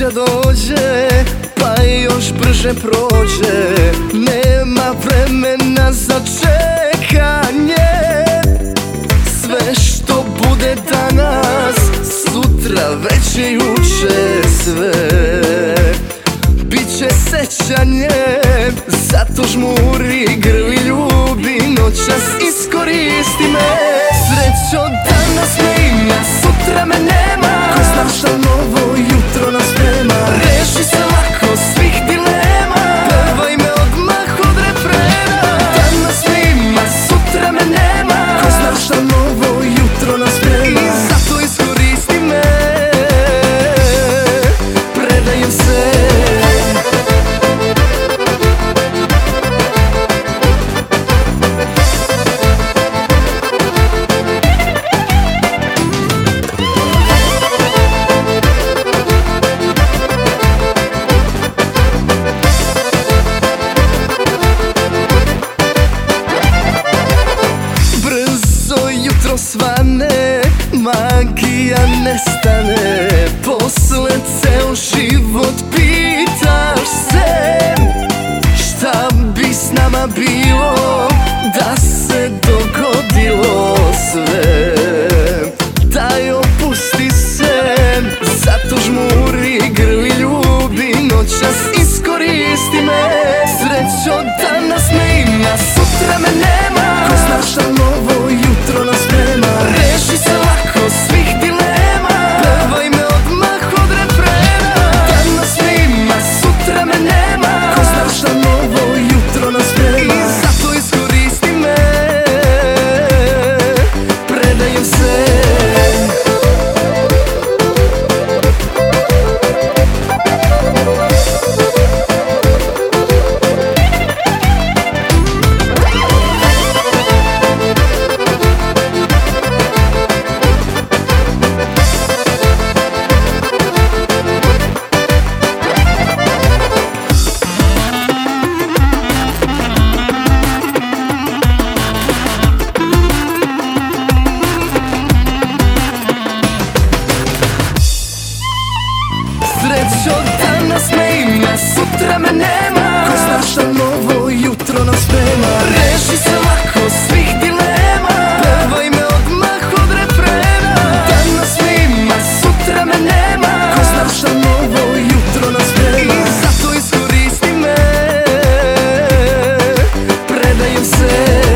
kuća dođe Pa još brže prođe. Nema vremena za čekanje. Sve što bude danas Sutra već i uče sve. Biće sećanje Zato žmuri grvi ljubi Noćas iskoristi me. Srećo danas ne ima nestane posle ainda eu sei. say